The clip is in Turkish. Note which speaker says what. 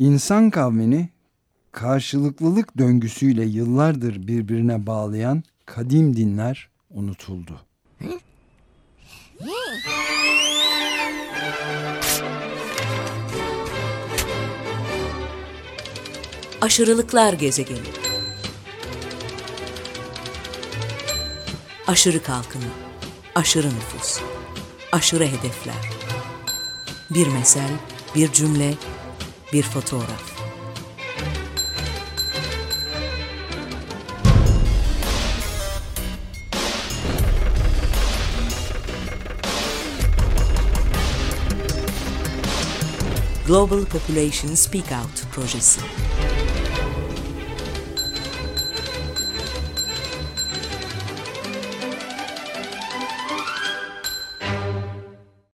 Speaker 1: İnsan kavmini karşılıklılık döngüsüyle yıllardır birbirine bağlayan kadim dinler unutuldu.
Speaker 2: Aşırılıklar gezegeni. Aşırı kalkınma, aşırı nüfus, aşırı hedefler. Bir mesel, bir cümle, bir fotoğraf. Global Population Speak Out projesi.